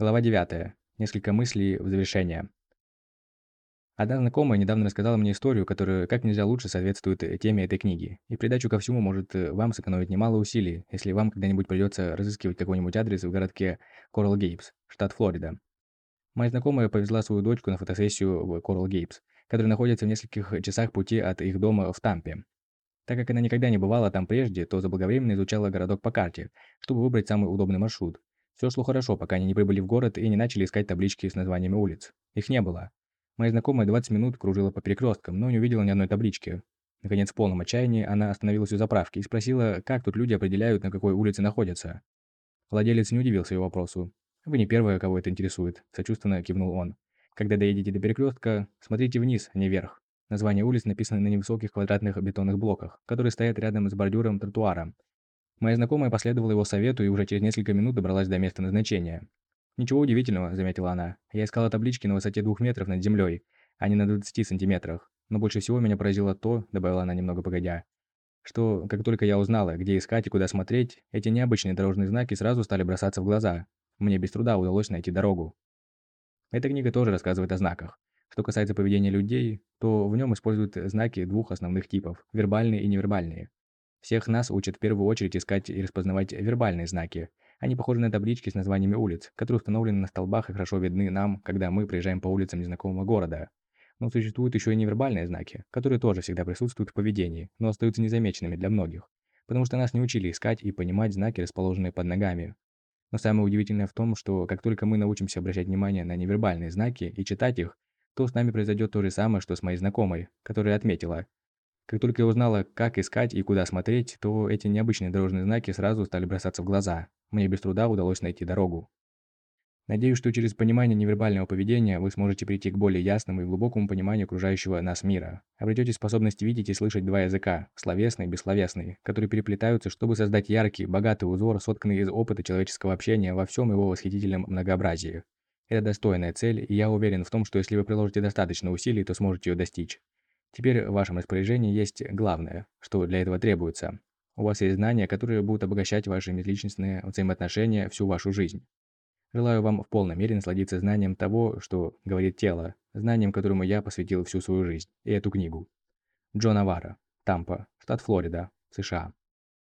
Глава 9. Несколько мыслей в завершение. Одна знакомая недавно рассказала мне историю, которая как нельзя лучше соответствует теме этой книги. И придачу ко всему может э, вам сэкономить немало усилий, если вам когда-нибудь придется разыскивать какой-нибудь адрес в городке Коралл Гейбс, штат Флорида. Моя знакомая повезла свою дочку на фотосессию в Коралл Гейбс, который находится в нескольких часах пути от их дома в Тампе. Так как она никогда не бывала там прежде, то заблаговременно изучала городок по карте, чтобы выбрать самый удобный маршрут. Все шло хорошо, пока они не прибыли в город и не начали искать таблички с названиями улиц. Их не было. Моя знакомая 20 минут кружила по перекресткам, но не увидела ни одной таблички. Наконец, в полном отчаянии, она остановилась у заправки и спросила, как тут люди определяют, на какой улице находятся. Владелец не удивился ее вопросу. «Вы не первая, кого это интересует», – сочувственно кивнул он. «Когда доедете до перекрестка, смотрите вниз, а не вверх. Названия улиц написаны на невысоких квадратных бетонных блоках, которые стоят рядом с бордюром тротуара. Моя знакомая последовала его совету и уже через несколько минут добралась до места назначения. «Ничего удивительного», – заметила она. «Я искала таблички на высоте двух метров над землей, а не на 20 сантиметрах. Но больше всего меня поразило то, – добавила она немного погодя, – что как только я узнала, где искать и куда смотреть, эти необычные дорожные знаки сразу стали бросаться в глаза. Мне без труда удалось найти дорогу». Эта книга тоже рассказывает о знаках. Что касается поведения людей, то в нем используют знаки двух основных типов – вербальные и невербальные. Всех нас учат в первую очередь искать и распознавать вербальные знаки. Они похожи на таблички с названиями улиц, которые установлены на столбах и хорошо видны нам, когда мы проезжаем по улицам незнакомого города. Но существуют еще и невербальные знаки, которые тоже всегда присутствуют в поведении, но остаются незамеченными для многих, потому что нас не учили искать и понимать знаки, расположенные под ногами. Но самое удивительное в том, что как только мы научимся обращать внимание на невербальные знаки и читать их, то с нами произойдет то же самое, что с моей знакомой, которая отметила – как только я узнала, как искать и куда смотреть, то эти необычные дорожные знаки сразу стали бросаться в глаза. Мне без труда удалось найти дорогу. Надеюсь, что через понимание невербального поведения вы сможете прийти к более ясному и глубокому пониманию окружающего нас мира. Обретете способность видеть и слышать два языка – словесный и бессловесный, которые переплетаются, чтобы создать яркий, богатый узор, сотканный из опыта человеческого общения во всем его восхитительном многообразии. Это достойная цель, и я уверен в том, что если вы приложите достаточно усилий, то сможете ее достичь. Теперь в вашем распоряжении есть главное, что для этого требуется. У вас есть знания, которые будут обогащать ваши межличностные взаимоотношения всю вашу жизнь. Желаю вам в полной мере насладиться знанием того, что говорит тело, знанием, которому я посвятил всю свою жизнь, и эту книгу. Джон Авара, Тампа, штат Флорида, США.